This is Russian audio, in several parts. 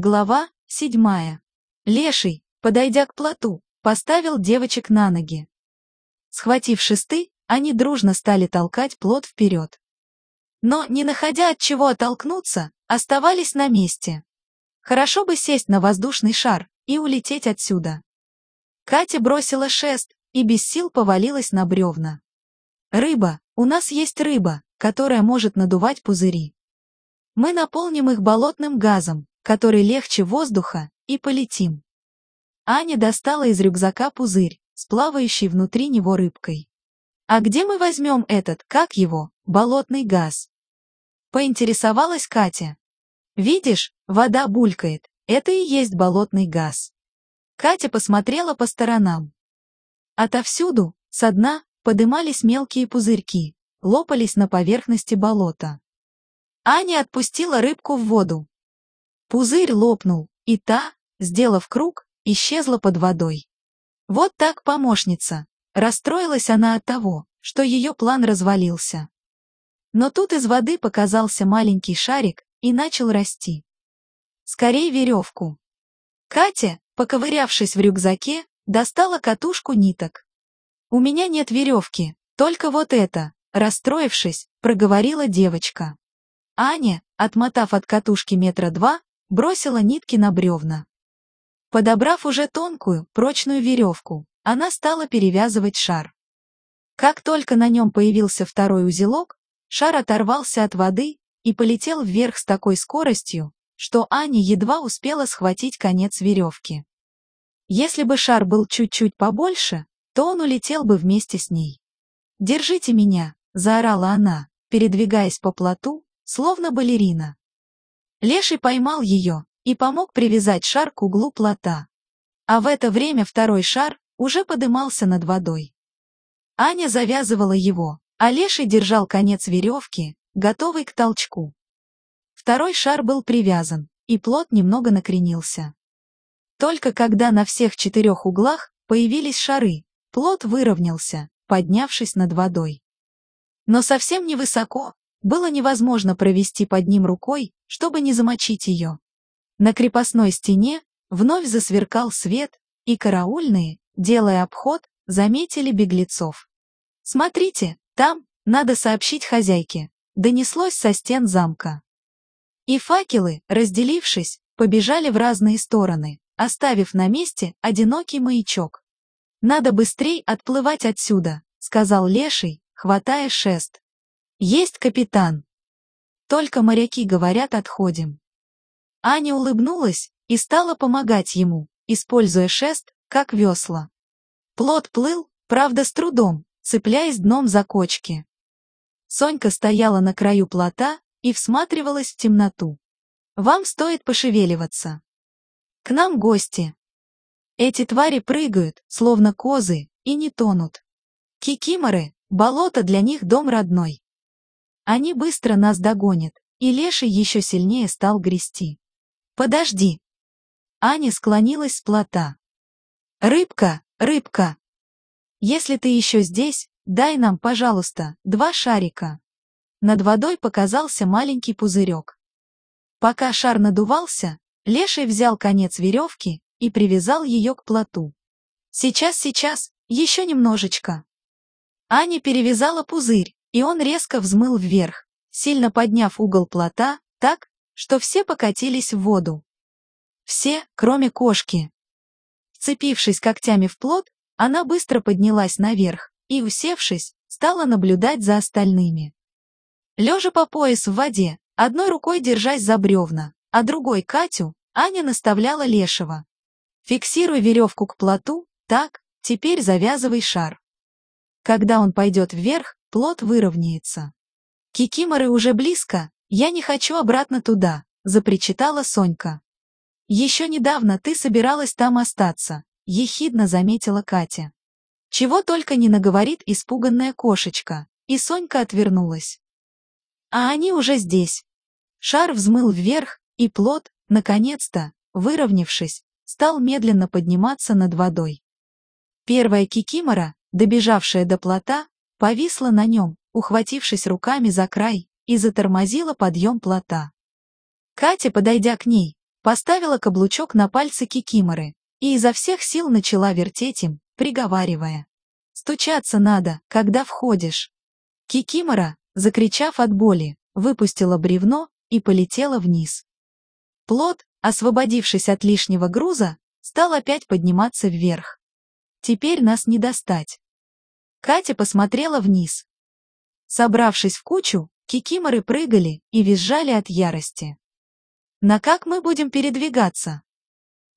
Глава седьмая. Леший, подойдя к плоту, поставил девочек на ноги. Схватив шесты, они дружно стали толкать плот вперед. Но, не находя от чего оттолкнуться, оставались на месте. Хорошо бы сесть на воздушный шар и улететь отсюда. Катя бросила шест и без сил повалилась на бревна. «Рыба, у нас есть рыба, которая может надувать пузыри. Мы наполним их болотным газом, который легче воздуха, и полетим. Аня достала из рюкзака пузырь, с плавающей внутри него рыбкой. А где мы возьмем этот, как его, болотный газ? Поинтересовалась Катя. Видишь, вода булькает, это и есть болотный газ. Катя посмотрела по сторонам. Отовсюду, со дна, подымались мелкие пузырьки, лопались на поверхности болота. Аня отпустила рыбку в воду, Пузырь лопнул, и та, сделав круг, исчезла под водой. Вот так помощница. Расстроилась она от того, что ее план развалился. Но тут из воды показался маленький шарик и начал расти. Скорей веревку. Катя, поковырявшись в рюкзаке, достала катушку ниток. «У меня нет веревки, только вот это», расстроившись, проговорила девочка. Аня, отмотав от катушки метра два, бросила нитки на бревна. Подобрав уже тонкую, прочную веревку, она стала перевязывать шар. Как только на нем появился второй узелок, шар оторвался от воды и полетел вверх с такой скоростью, что Аня едва успела схватить конец веревки. Если бы шар был чуть-чуть побольше, то он улетел бы вместе с ней. «Держите меня!» — заорала она, передвигаясь по плоту, словно балерина. Леший поймал ее и помог привязать шар к углу плота. А в это время второй шар уже подымался над водой. Аня завязывала его, а Леший держал конец веревки, готовый к толчку. Второй шар был привязан, и плот немного накренился. Только когда на всех четырех углах появились шары, плот выровнялся, поднявшись над водой. Но совсем невысоко, было невозможно провести под ним рукой, чтобы не замочить ее. На крепостной стене вновь засверкал свет, и караульные, делая обход, заметили беглецов. «Смотрите, там, надо сообщить хозяйке», донеслось со стен замка. И факелы, разделившись, побежали в разные стороны, оставив на месте одинокий маячок. «Надо быстрей отплывать отсюда», — сказал Леший, хватая шест. Есть капитан. Только моряки говорят отходим. Аня улыбнулась и стала помогать ему, используя шест, как весла. Плот плыл, правда с трудом, цепляясь дном за кочки. Сонька стояла на краю плота и всматривалась в темноту. Вам стоит пошевеливаться. К нам гости. Эти твари прыгают, словно козы, и не тонут. Кикиморы, болото для них дом родной. Они быстро нас догонят, и Леший еще сильнее стал грести. «Подожди!» Аня склонилась с плота. «Рыбка, рыбка! Если ты еще здесь, дай нам, пожалуйста, два шарика». Над водой показался маленький пузырек. Пока шар надувался, Леший взял конец веревки и привязал ее к плоту. «Сейчас, сейчас, еще немножечко». Аня перевязала пузырь, и он резко взмыл вверх, сильно подняв угол плота, так, что все покатились в воду. Все, кроме кошки. Вцепившись когтями в плот, она быстро поднялась наверх и, усевшись, стала наблюдать за остальными. Лежа по пояс в воде, одной рукой держась за бревна, а другой Катю, Аня наставляла Лешего. Фиксируй веревку к плоту, так, теперь завязывай шар. Когда он пойдет вверх, плод выровняется. Кикиморы уже близко, я не хочу обратно туда, запричитала Сонька. Еще недавно ты собиралась там остаться, ехидно заметила Катя. Чего только не наговорит испуганная кошечка, и Сонька отвернулась. А они уже здесь. Шар взмыл вверх, и плод, наконец-то, выровнявшись, стал медленно подниматься над водой. Первая кикимора, добежавшая до плота, повисла на нем, ухватившись руками за край, и затормозила подъем плота. Катя, подойдя к ней, поставила каблучок на пальцы Кикиморы и изо всех сил начала вертеть им, приговаривая. «Стучаться надо, когда входишь». Кикимора, закричав от боли, выпустила бревно и полетела вниз. Плод, освободившись от лишнего груза, стал опять подниматься вверх. Теперь нас не достать. Катя посмотрела вниз. Собравшись в кучу, кикиморы прыгали и визжали от ярости. На как мы будем передвигаться?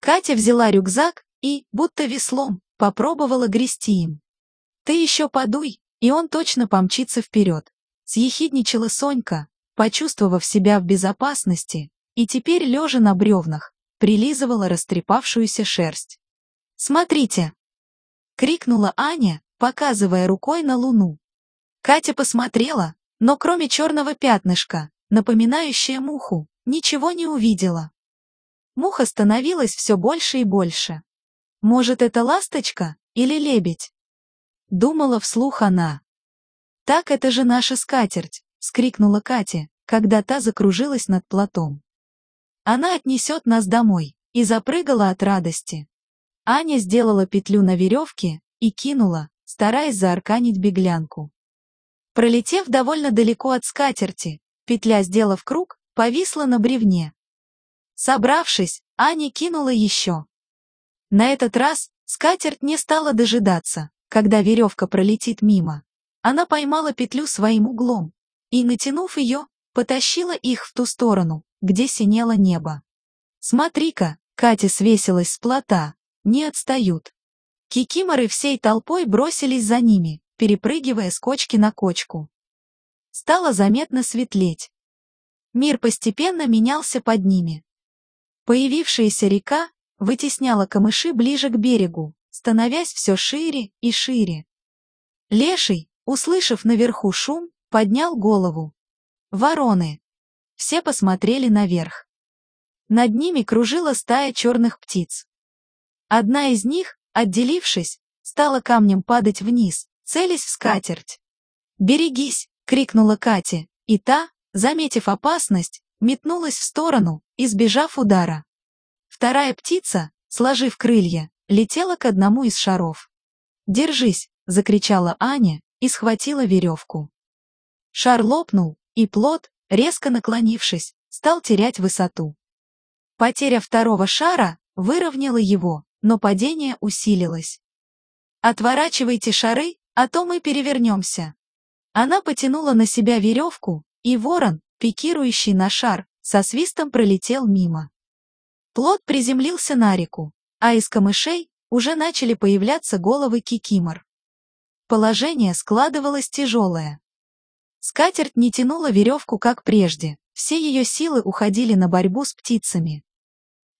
Катя взяла рюкзак и, будто веслом, попробовала грести им. Ты еще подуй, и он точно помчится вперед. Съехидничала Сонька, почувствовав себя в безопасности, и теперь, лежа на бревнах, прилизывала растрепавшуюся шерсть. «Смотрите!» — крикнула Аня, показывая рукой на луну. Катя посмотрела, но кроме черного пятнышка, напоминающее муху, ничего не увидела. Муха становилась все больше и больше. Может, это ласточка или лебедь? Думала вслух она. «Так это же наша скатерть!» — скрикнула Катя, когда та закружилась над платом. «Она отнесет нас домой!» и запрыгала от радости. Аня сделала петлю на веревке и кинула, стараясь заарканить беглянку. Пролетев довольно далеко от скатерти, петля, сделав круг, повисла на бревне. Собравшись, Аня кинула еще. На этот раз скатерть не стала дожидаться, когда веревка пролетит мимо. Она поймала петлю своим углом и, натянув ее, потащила их в ту сторону, где синело небо. «Смотри-ка!» — Катя свесилась с плота. «Не отстают!» Кикиморы всей толпой бросились за ними, перепрыгивая с кочки на кочку. Стало заметно светлеть. Мир постепенно менялся под ними. Появившаяся река вытесняла камыши ближе к берегу, становясь все шире и шире. Леший, услышав наверху шум, поднял голову. Вороны. Все посмотрели наверх. Над ними кружила стая черных птиц. Одна из них, Отделившись, стала камнем падать вниз, целясь в скатерть. «Берегись!» — крикнула Катя, и та, заметив опасность, метнулась в сторону, избежав удара. Вторая птица, сложив крылья, летела к одному из шаров. «Держись!» — закричала Аня и схватила веревку. Шар лопнул, и плод, резко наклонившись, стал терять высоту. Потеря второго шара выровняла его, но падение усилилось. «Отворачивайте шары, а то мы перевернемся». Она потянула на себя веревку, и ворон, пикирующий на шар, со свистом пролетел мимо. Плод приземлился на реку, а из камышей уже начали появляться головы кикимор. Положение складывалось тяжелое. Скатерть не тянула веревку, как прежде, все ее силы уходили на борьбу с птицами.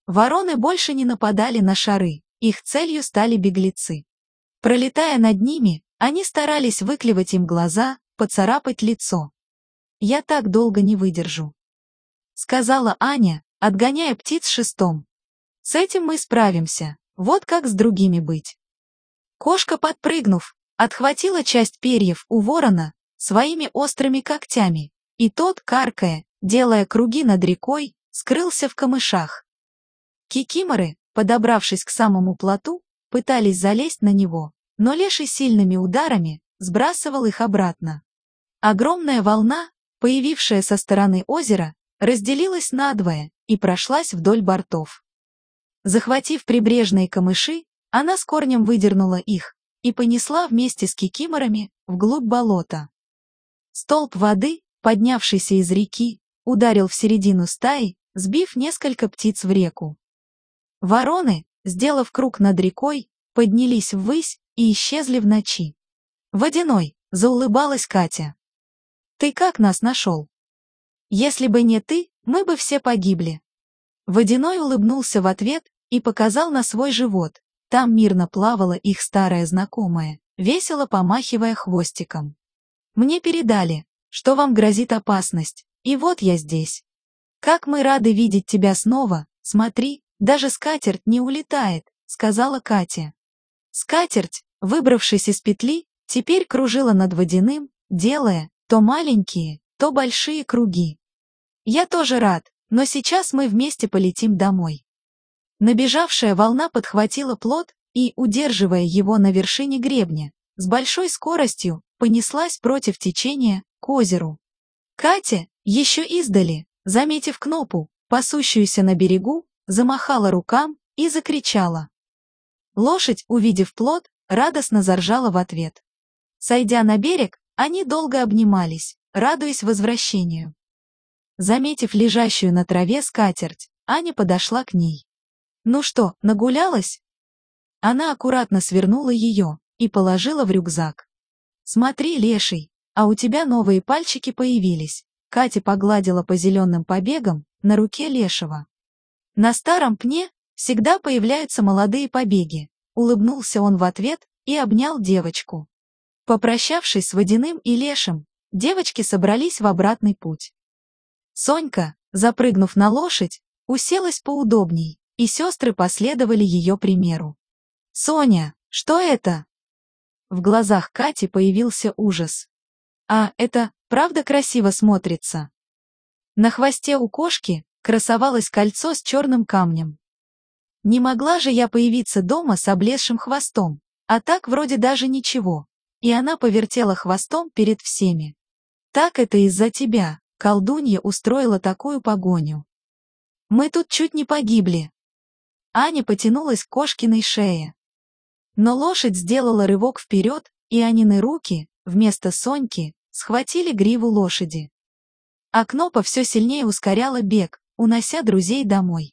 Вороны больше не нападали на шары, их целью стали беглецы. Пролетая над ними, они старались выклевать им глаза, поцарапать лицо. «Я так долго не выдержу», — сказала Аня, отгоняя птиц шестом. «С этим мы справимся, вот как с другими быть». Кошка, подпрыгнув, отхватила часть перьев у ворона своими острыми когтями, и тот, каркая, делая круги над рекой, скрылся в камышах. Кикиморы, подобравшись к самому плоту, пытались залезть на него, но леший сильными ударами сбрасывал их обратно. Огромная волна, появившая со стороны озера, разделилась надвое и прошлась вдоль бортов. Захватив прибрежные камыши, она с корнем выдернула их и понесла вместе с кикиморами вглубь болота. Столб воды, поднявшийся из реки, ударил в середину стаи, сбив несколько птиц в реку. Вороны, сделав круг над рекой, поднялись ввысь и исчезли в ночи. «Водяной!» — заулыбалась Катя. «Ты как нас нашел?» «Если бы не ты, мы бы все погибли». Водяной улыбнулся в ответ и показал на свой живот. Там мирно плавала их старая знакомая, весело помахивая хвостиком. «Мне передали, что вам грозит опасность, и вот я здесь. Как мы рады видеть тебя снова, смотри, даже скатерть не улетает, сказала Катя. Скатерть, выбравшись из петли, теперь кружила над водяным, делая то маленькие, то большие круги. Я тоже рад, Но сейчас мы вместе полетим домой. Набежавшая волна подхватила плот и, удерживая его на вершине гребня, с большой скоростью понеслась против течения к озеру. Катя, еще издали, заметив Кнопу, пасущуюся на берегу, замахала рукам и закричала. Лошадь, увидев плод, радостно заржала в ответ. Сойдя на берег, они долго обнимались, радуясь возвращению. Заметив лежащую на траве скатерть, Аня подошла к ней. «Ну что, нагулялась?» Она аккуратно свернула ее и положила в рюкзак. «Смотри, леший, а у тебя новые пальчики появились». Катя погладила по зеленым побегам на руке лешего. На старом пне всегда появляются молодые побеги. Улыбнулся он в ответ и обнял девочку. Попрощавшись с водяным и лешим, девочки собрались в обратный путь. Сонька, запрыгнув на лошадь, уселась поудобней, и сестры последовали ее примеру. «Соня, что это?» В глазах Кати появился ужас. «А, это правда красиво смотрится?» На хвосте у кошки красовалось кольцо с черным камнем. Не могла же я появиться дома с облезшим хвостом, а так вроде даже ничего. И она повертела хвостом перед всеми. Так это из-за тебя, колдунья устроила такую погоню. Мы тут чуть не погибли. Аня потянулась к кошкиной шее. Но лошадь сделала рывок вперед, и Анины руки, вместо Соньки, схватили гриву лошади. А Кнопа все сильнее ускоряла бег, унося друзей домой.